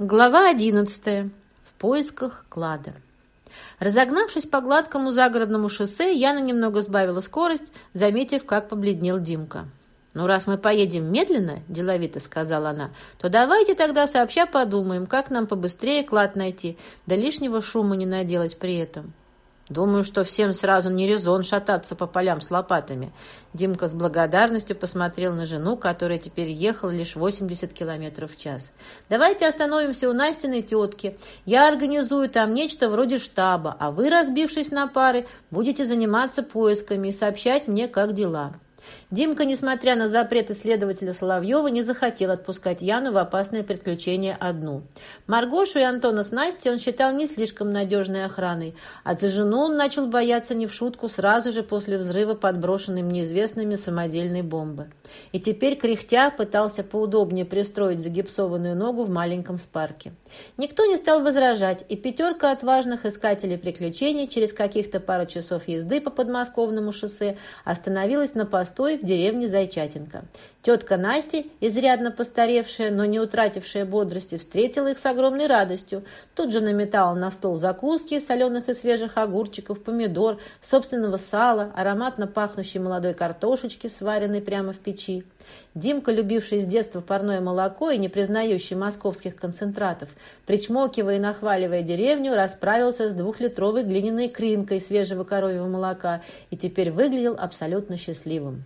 Глава одиннадцатая. В поисках клада. Разогнавшись по гладкому загородному шоссе, Яна немного сбавила скорость, заметив, как побледнел Димка. «Ну, раз мы поедем медленно, — деловито сказала она, — то давайте тогда сообща подумаем, как нам побыстрее клад найти, да лишнего шума не наделать при этом». Думаю, что всем сразу не резон шататься по полям с лопатами. Димка с благодарностью посмотрел на жену, которая теперь ехала лишь 80 километров в час. «Давайте остановимся у Настиной тетки. Я организую там нечто вроде штаба, а вы, разбившись на пары, будете заниматься поисками и сообщать мне, как дела». Димка, несмотря на запрет исследователя Соловьева, не захотел отпускать Яну в опасное приключение одну. Маргошу и Антона с Настей он считал не слишком надежной охраной, а за жену он начал бояться не в шутку сразу же после взрыва подброшенной неизвестными самодельной бомбы. И теперь, кряхтя, пытался поудобнее пристроить загипсованную ногу в маленьком спарке. Никто не стал возражать, и пятерка отважных искателей приключений через каких-то пару часов езды по подмосковному шоссе остановилась на постой в деревне Зайчатинка. Тетка Настя, изрядно постаревшая, но не утратившая бодрости, встретила их с огромной радостью. Тут же наметала на стол закуски, соленых и свежих огурчиков, помидор, собственного сала, ароматно пахнущей молодой картошечки, сваренной прямо в печи. Димка, любивший с детства парное молоко и не признающий московских концентратов, причмокивая и нахваливая деревню, расправился с двухлитровой глиняной кринкой свежего коровьего молока и теперь выглядел абсолютно счастливым.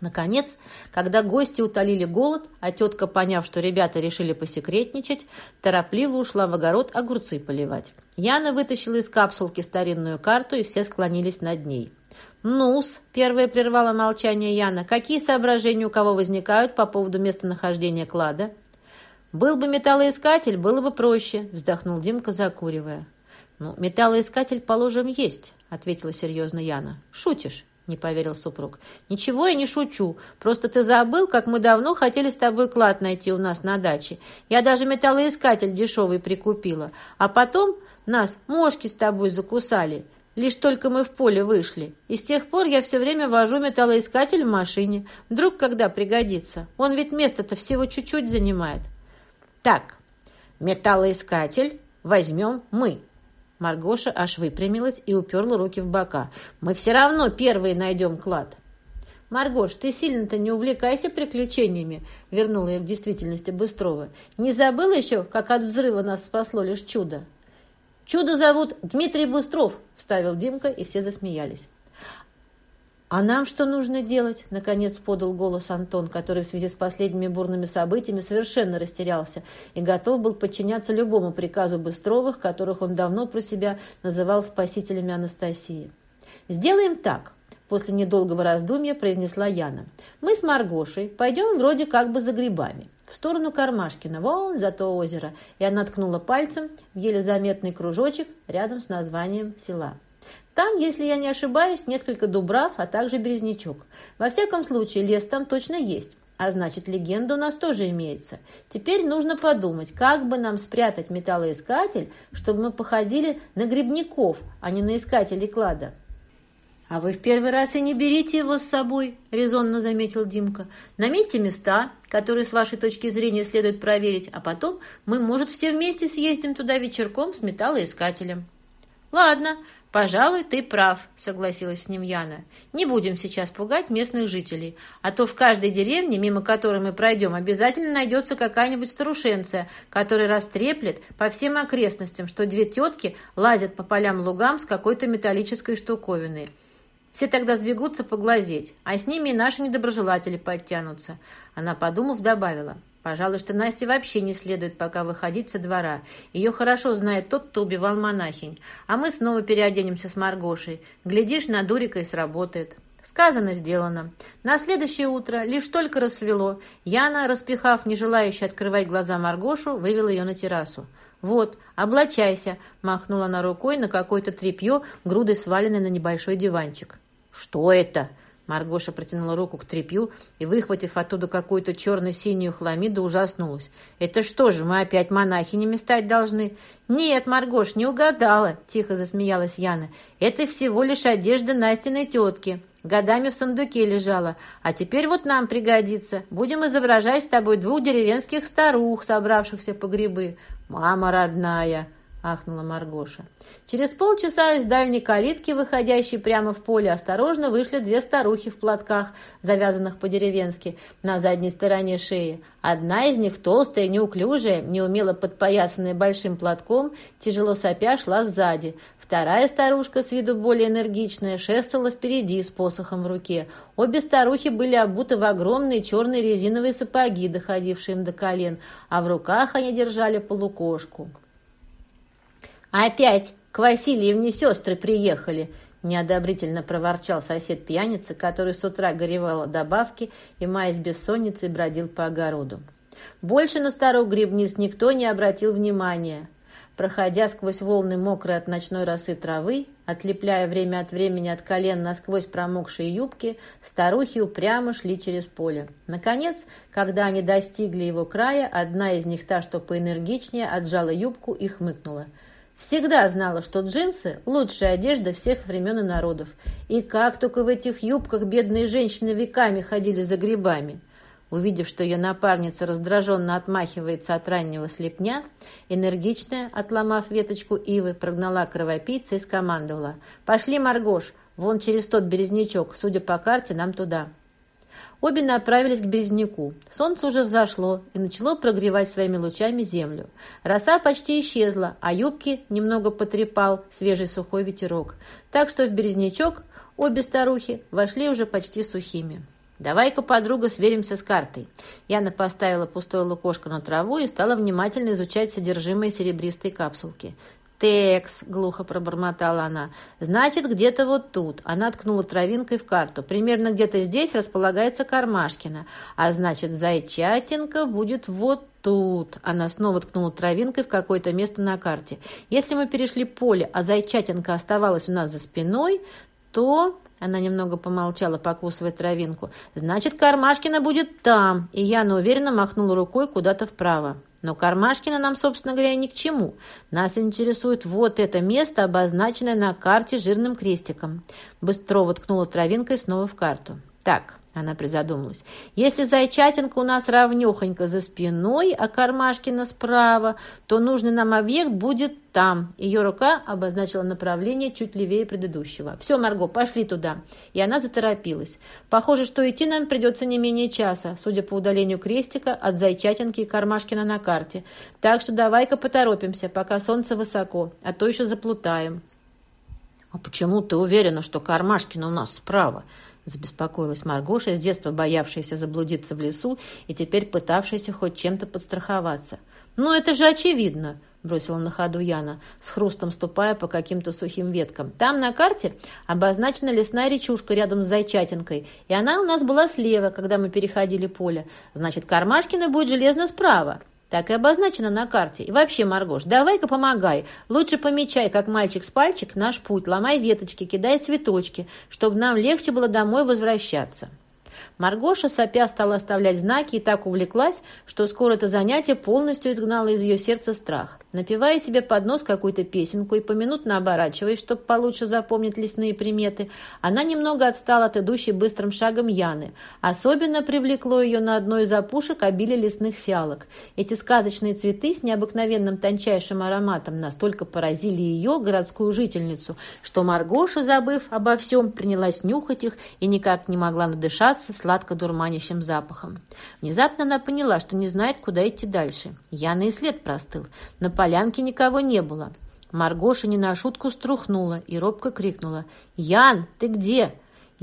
Наконец, когда гости утолили голод, а тетка, поняв, что ребята решили посекретничать, торопливо ушла в огород огурцы поливать. Яна вытащила из капсулки старинную карту, и все склонились над ней. «Ну-с», — первая прервала молчание Яна, — «какие соображения у кого возникают по поводу местонахождения клада?» «Был бы металлоискатель, было бы проще», — вздохнул Димка, закуривая. «Ну, металлоискатель, положим, есть», — ответила серьезно Яна. «Шутишь?» — не поверил супруг. «Ничего я не шучу. Просто ты забыл, как мы давно хотели с тобой клад найти у нас на даче. Я даже металлоискатель дешевый прикупила. А потом нас мошки с тобой закусали. Лишь только мы в поле вышли. И с тех пор я все время вожу металлоискатель в машине. Вдруг когда пригодится. Он ведь место-то всего чуть-чуть занимает». «Так, металлоискатель возьмем мы», Маргоша аж выпрямилась и уперла руки в бока. «Мы все равно первые найдем клад!» «Маргош, ты сильно-то не увлекайся приключениями», — вернула я к действительности Быстрова. «Не забыла еще, как от взрыва нас спасло лишь чудо?» «Чудо зовут Дмитрий Быстров», — вставил Димка, и все засмеялись. «А нам что нужно делать?» – наконец подал голос Антон, который в связи с последними бурными событиями совершенно растерялся и готов был подчиняться любому приказу Быстровых, которых он давно про себя называл спасителями Анастасии. «Сделаем так», – после недолгого раздумья произнесла Яна. «Мы с Маргошей пойдем вроде как бы за грибами, в сторону Кармашкина, вон за то озеро», и она ткнула пальцем в еле заметный кружочек рядом с названием села. Там, если я не ошибаюсь, несколько дубрав, а также березнячок. Во всяком случае, лес там точно есть. А значит, легенда у нас тоже имеется. Теперь нужно подумать, как бы нам спрятать металлоискатель, чтобы мы походили на грибников, а не на искателей клада. «А вы в первый раз и не берите его с собой», — резонно заметил Димка. «Наметьте места, которые с вашей точки зрения следует проверить, а потом мы, может, все вместе съездим туда вечерком с металлоискателем». «Ладно, «Пожалуй, ты прав», — согласилась с ним Яна. «Не будем сейчас пугать местных жителей, а то в каждой деревне, мимо которой мы пройдем, обязательно найдется какая-нибудь старушенция, которая растреплет по всем окрестностям, что две тетки лазят по полям-лугам с какой-то металлической штуковиной. Все тогда сбегутся поглазеть, а с ними и наши недоброжелатели подтянутся». Она, подумав, добавила. Пожалуй, что Насте вообще не следует пока выходить со двора. Ее хорошо знает тот, кто убивал монахинь. А мы снова переоденемся с Маргошей. Глядишь, на Дурика и сработает. Сказано, сделано. На следующее утро, лишь только рассвело, Яна, распихав не желающую открывать глаза Маргошу, вывела ее на террасу. «Вот, облачайся», — махнула она рукой на какое-то тряпье, грудой сваленной на небольшой диванчик. «Что это?» Маргоша протянула руку к тряпью и, выхватив оттуда какую-то черно-синюю хламиду, ужаснулась. «Это что же, мы опять монахинями стать должны?» «Нет, Маргош, не угадала», — тихо засмеялась Яна. «Это всего лишь одежда Настиной тетки. Годами в сундуке лежала. А теперь вот нам пригодится. Будем изображать с тобой двух деревенских старух, собравшихся по грибы. Мама родная!» — ахнула Маргоша. Через полчаса из дальней калитки, выходящей прямо в поле, осторожно вышли две старухи в платках, завязанных по-деревенски, на задней стороне шеи. Одна из них, толстая, неуклюжая, неумело подпоясанная большим платком, тяжело сопя шла сзади. Вторая старушка, с виду более энергичная, шествовала впереди с посохом в руке. Обе старухи были обуты в огромные черные резиновые сапоги, доходившие им до колен, а в руках они держали полукошку. «Опять к Васильевне сестры приехали!» Неодобрительно проворчал сосед пьяницы, который с утра горевал добавки и, маясь бессонницей, бродил по огороду. Больше на старую грибниц никто не обратил внимания. Проходя сквозь волны мокрой от ночной росы травы, отлепляя время от времени от колен насквозь промокшие юбки, старухи упрямо шли через поле. Наконец, когда они достигли его края, одна из них, та, что поэнергичнее, отжала юбку и хмыкнула – Всегда знала, что джинсы – лучшая одежда всех времен и народов. И как только в этих юбках бедные женщины веками ходили за грибами. Увидев, что ее напарница раздраженно отмахивается от раннего слепня, энергичная, отломав веточку ивы, прогнала кровопийца и скомандовала. «Пошли, Маргош, вон через тот березнячок, судя по карте, нам туда». Обе направились к Березняку. Солнце уже взошло и начало прогревать своими лучами землю. Роса почти исчезла, а юбки немного потрепал свежий сухой ветерок. Так что в Березнячок обе старухи вошли уже почти сухими. «Давай-ка, подруга, сверимся с картой». Яна поставила пустое лукошко на траву и стала внимательно изучать содержимое серебристой капсулки. «Текс», — глухо пробормотала она. «Значит, где-то вот тут». Она ткнула травинкой в карту. «Примерно где-то здесь располагается Кармашкина. А значит, Зайчатинка будет вот тут». Она снова ткнула травинкой в какое-то место на карте. «Если мы перешли поле, а Зайчатинка оставалась у нас за спиной, то...» Она немного помолчала, покусывая травинку. «Значит, Кармашкина будет там». И Яна уверенно махнула рукой куда-то вправо. Но Кармашкина нам, собственно говоря, ни к чему. Нас интересует вот это место, обозначенное на карте жирным крестиком. Быстро воткнула травинкой снова в карту. Так, она призадумалась. «Если Зайчатинка у нас равнехонько за спиной, а Кармашкина справа, то нужный нам объект будет там». Ее рука обозначила направление чуть левее предыдущего. «Все, Марго, пошли туда». И она заторопилась. «Похоже, что идти нам придется не менее часа, судя по удалению крестика от Зайчатинки и Кармашкина на карте. Так что давай-ка поторопимся, пока солнце высоко, а то еще заплутаем». «А почему ты уверена, что Кармашкина у нас справа?» Забеспокоилась Маргоша, с детства боявшаяся заблудиться в лесу и теперь пытавшаяся хоть чем-то подстраховаться. «Ну, это же очевидно!» — бросила на ходу Яна, с хрустом ступая по каким-то сухим веткам. «Там на карте обозначена лесная речушка рядом с Зайчатинкой, и она у нас была слева, когда мы переходили поле. Значит, Кармашкина будет железно справа. Так и обозначено на карте. И вообще, Маргош, давай-ка помогай. Лучше помечай, как мальчик с пальчик, наш путь. Ломай веточки, кидай цветочки, чтобы нам легче было домой возвращаться. Маргоша сопя стала оставлять знаки и так увлеклась, что скоро это занятие полностью изгнало из ее сердца страх. Напевая себе под нос какую-то песенку и поминутно оборачиваясь, чтобы получше запомнить лесные приметы, она немного отстала от идущей быстрым шагом Яны. Особенно привлекло ее на одной из опушек обилие лесных фиалок. Эти сказочные цветы с необыкновенным тончайшим ароматом настолько поразили ее, городскую жительницу, что Маргоша, забыв обо всем, принялась нюхать их и никак не могла надышаться сладко-дурманящим запахом. Внезапно она поняла, что не знает, куда идти дальше. Яна и след простыл. На полянке никого не было. Маргоша не на шутку струхнула и робко крикнула. «Ян, ты где?»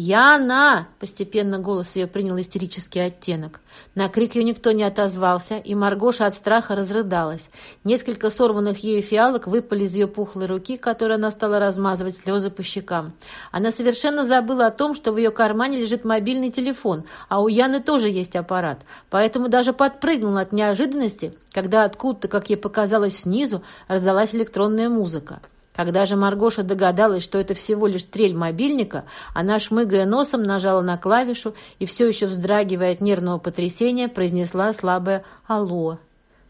«Яна!» – постепенно голос ее принял истерический оттенок. На крик ее никто не отозвался, и Маргоша от страха разрыдалась. Несколько сорванных ею фиалок выпали из ее пухлой руки, которой она стала размазывать слезы по щекам. Она совершенно забыла о том, что в ее кармане лежит мобильный телефон, а у Яны тоже есть аппарат. Поэтому даже подпрыгнула от неожиданности, когда откуда-то, как ей показалось снизу, раздалась электронная музыка. Когда же Маргоша догадалась, что это всего лишь трель мобильника, она, шмыгая носом, нажала на клавишу и, все еще вздрагивая от нервного потрясения, произнесла слабое «Алло».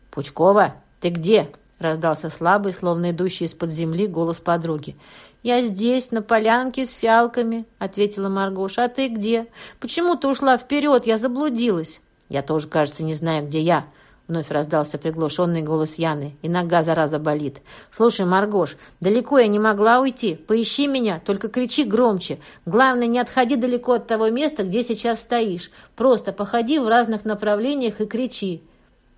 «Пучкова, ты где?» — раздался слабый, словно идущий из-под земли, голос подруги. «Я здесь, на полянке с фиалками», — ответила Маргоша. «А ты где? Почему ты ушла вперед? Я заблудилась». «Я тоже, кажется, не знаю, где я», — вновь раздался приглушенный голос Яны. «И нога, зараза, болит. Слушай, Маргош, далеко я не могла уйти. Поищи меня, только кричи громче. Главное, не отходи далеко от того места, где сейчас стоишь. Просто походи в разных направлениях и кричи».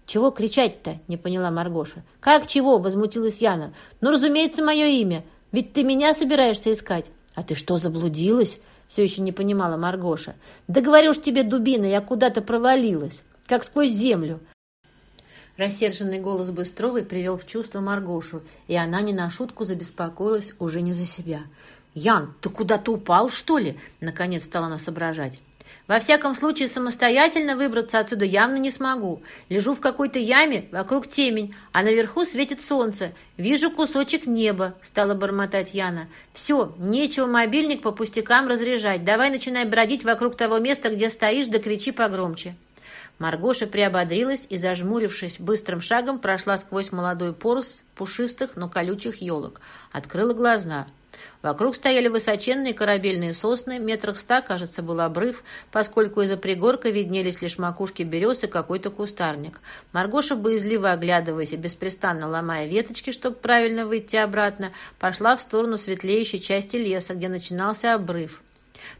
«Чего кричать-то?» — не поняла Маргоша. «Как чего?» — возмутилась Яна. «Ну, разумеется, мое имя. Ведь ты меня собираешься искать. А ты что, заблудилась? Все еще не понимала Маргоша. Да говорю ж тебе, дубина, я куда-то провалилась, как сквозь землю. Рассерженный голос Быстровой привел в чувство Маргошу, и она не на шутку забеспокоилась уже не за себя. «Ян, ты куда-то упал, что ли?» Наконец стала она соображать. Во всяком случае, самостоятельно выбраться отсюда явно не смогу. Лежу в какой-то яме, вокруг темень, а наверху светит солнце. Вижу кусочек неба, стала бормотать Яна. Все, нечего мобильник по пустякам разряжать. Давай начинай бродить вокруг того места, где стоишь, да кричи погромче. Маргоша приободрилась и, зажмурившись, быстрым шагом прошла сквозь молодой порос пушистых, но колючих елок. Открыла глаза — Вокруг стояли высоченные корабельные сосны, метрах в ста, кажется, был обрыв, поскольку из-за пригорка виднелись лишь макушки берез и какой-то кустарник. Маргоша, боязливо оглядываясь и беспрестанно ломая веточки, чтобы правильно выйти обратно, пошла в сторону светлеющей части леса, где начинался обрыв.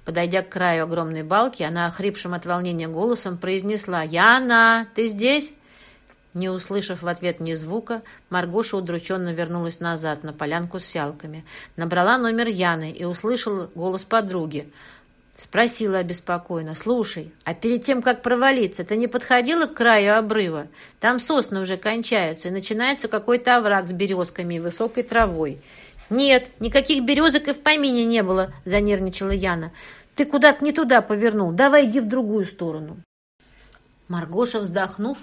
Подойдя к краю огромной балки, она охрипшим от волнения голосом произнесла «Яна, ты здесь?» Не услышав в ответ ни звука, Маргоша удрученно вернулась назад на полянку с фиалками. Набрала номер Яны и услышала голос подруги. Спросила обеспокоенно. «Слушай, а перед тем, как провалиться, ты не подходила к краю обрыва? Там сосны уже кончаются, и начинается какой-то овраг с березками и высокой травой». «Нет, никаких березок и в помине не было», — занервничала Яна. «Ты куда-то не туда повернул. Давай иди в другую сторону». Маргоша, вздохнув,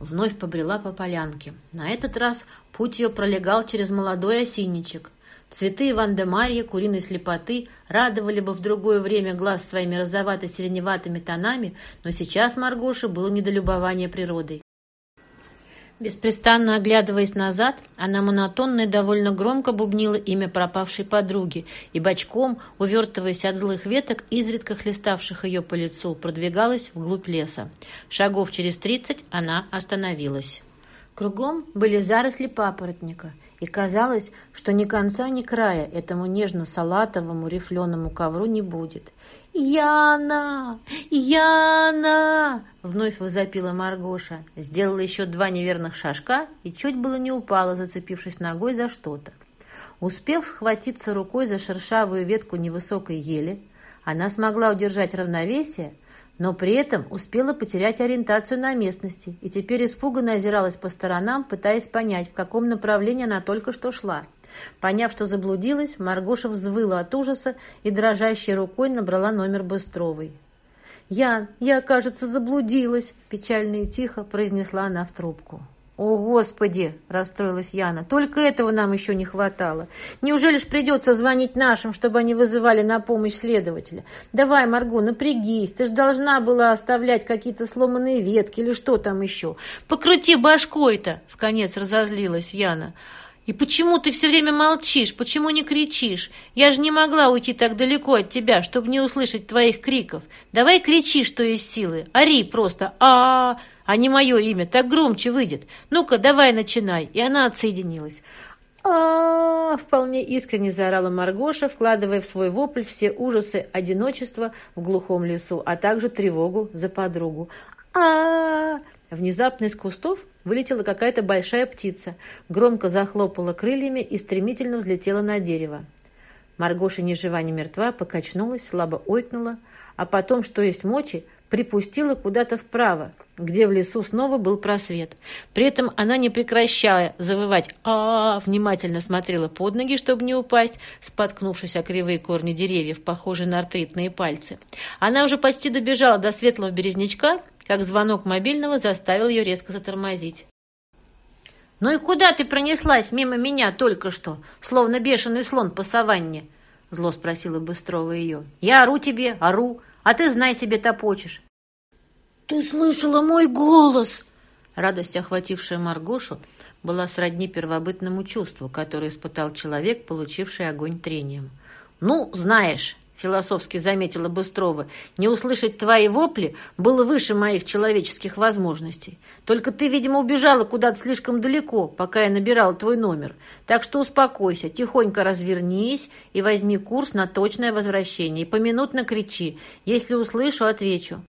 вновь побрела по полянке. На этот раз путь ее пролегал через молодой осинничек. Цветы Иван де Марья, куриной слепоты, радовали бы в другое время глаз своими розовато-сиреневатыми тонами, но сейчас Маргоше было недолюбование природой. Беспрестанно оглядываясь назад, она монотонно и довольно громко бубнила имя пропавшей подруги и бочком, увертываясь от злых веток, изредка хлеставших ее по лицу, продвигалась вглубь леса. Шагов через тридцать она остановилась. Кругом были заросли папоротника, и казалось, что ни конца, ни края этому нежно-салатовому рифленому ковру не будет. «Яна! Яна!» — вновь возопила Маргоша. Сделала еще два неверных шажка и чуть было не упала, зацепившись ногой за что-то. Успев схватиться рукой за шершавую ветку невысокой ели, она смогла удержать равновесие, но при этом успела потерять ориентацию на местности и теперь испуганно озиралась по сторонам, пытаясь понять, в каком направлении она только что шла. Поняв, что заблудилась, Маргоша взвыла от ужаса и дрожащей рукой набрала номер Быстровой. «Ян, я, кажется, заблудилась», – печально и тихо произнесла она в трубку. «О, Господи!» – расстроилась Яна. «Только этого нам еще не хватало. Неужели ж придется звонить нашим, чтобы они вызывали на помощь следователя? Давай, Марго, напрягись. Ты ж должна была оставлять какие-то сломанные ветки или что там еще. Покрути башкой-то!» – вконец разозлилась Яна. «И почему ты все время молчишь? Почему не кричишь? Я же не могла уйти так далеко от тебя, чтобы не услышать твоих криков. Давай кричи, что есть силы. Ори просто. а а, -а а не мое имя, так громче выйдет. Ну-ка, давай начинай». И она отсоединилась. а, вполне искренне заорала Маргоша, вкладывая в свой вопль все ужасы одиночества в глухом лесу, а также тревогу за подругу. а Внезапно из кустов вылетела какая-то большая птица, громко захлопала крыльями и стремительно взлетела на дерево. Маргоша ни жива, ни мертва, покачнулась, слабо ойкнула, а потом, что есть мочи, припустила куда-то вправо, где в лесу снова был просвет. При этом она, не прекращая завывать а, -а, -а внимательно смотрела под ноги, чтобы не упасть, споткнувшись о кривые корни деревьев, похожие на артритные пальцы. Она уже почти добежала до светлого березнячка, как звонок мобильного заставил ее резко затормозить. «Ну и куда ты пронеслась мимо меня только что, словно бешеный слон по саванне?» Зло спросила Быстрова ее. «Я ору тебе, ору, а ты знай себе топочешь». «Ты слышала мой голос?» Радость, охватившая Маргошу, была сродни первобытному чувству, которое испытал человек, получивший огонь трением. «Ну, знаешь, философски заметила Быстрова, не услышать твои вопли было выше моих человеческих возможностей. Только ты, видимо, убежала куда-то слишком далеко, пока я набирала твой номер. Так что успокойся, тихонько развернись и возьми курс на точное возвращение. И поминутно кричи. Если услышу, отвечу.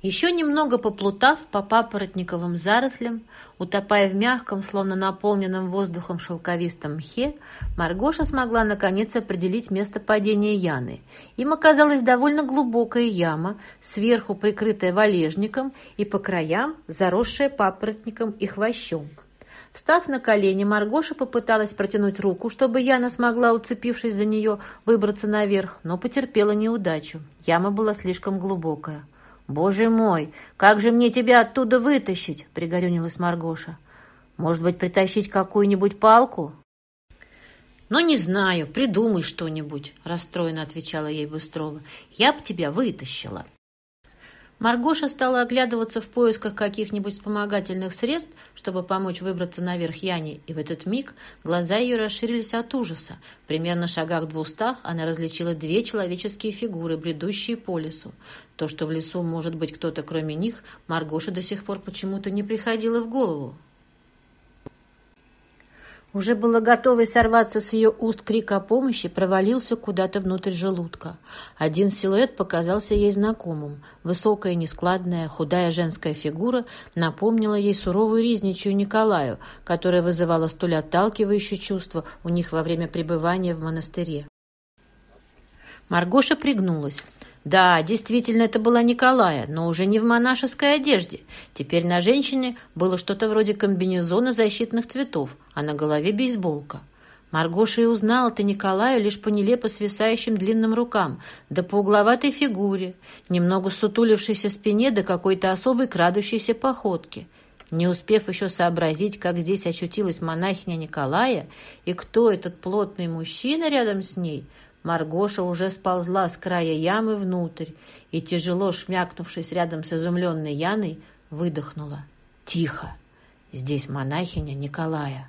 Еще немного поплутав по папоротниковым зарослям, утопая в мягком, словно наполненном воздухом шелковистом мхе, Маргоша смогла наконец определить место падения Яны. Им оказалась довольно глубокая яма, сверху прикрытая валежником и по краям заросшая папоротником и хвощом. Встав на колени, Маргоша попыталась протянуть руку, чтобы Яна смогла, уцепившись за нее, выбраться наверх, но потерпела неудачу. Яма была слишком глубокая. «Боже мой, как же мне тебя оттуда вытащить?» — пригорюнилась Маргоша. «Может быть, притащить какую-нибудь палку?» «Ну, не знаю, придумай что-нибудь», — расстроенно отвечала ей Быстрова. «Я б тебя вытащила». Маргоша стала оглядываться в поисках каких-нибудь вспомогательных средств, чтобы помочь выбраться наверх Яне, и в этот миг глаза ее расширились от ужаса. Примерно в шагах двухстах она различила две человеческие фигуры, бредущие по лесу. То, что в лесу может быть кто-то кроме них, Маргоше до сих пор почему-то не приходило в голову. Уже было готовый сорваться с ее уст крик о помощи, провалился куда-то внутрь желудка. Один силуэт показался ей знакомым. Высокая, нескладная, худая женская фигура напомнила ей суровую ризничью Николаю, которая вызывала столь отталкивающее чувство у них во время пребывания в монастыре. Маргоша пригнулась. Да, действительно, это была Николая, но уже не в монашеской одежде. Теперь на женщине было что-то вроде комбинезона защитных цветов, а на голове бейсболка. Маргоша и узнала-то Николаю лишь по нелепо свисающим длинным рукам, да по угловатой фигуре, немного сутулившейся спине да какой-то особой крадущейся походке. Не успев еще сообразить, как здесь очутилась монахиня Николая и кто этот плотный мужчина рядом с ней – Маргоша уже сползла с края ямы внутрь и, тяжело шмякнувшись рядом с изумленной Яной, выдохнула. «Тихо! Здесь монахиня Николая!»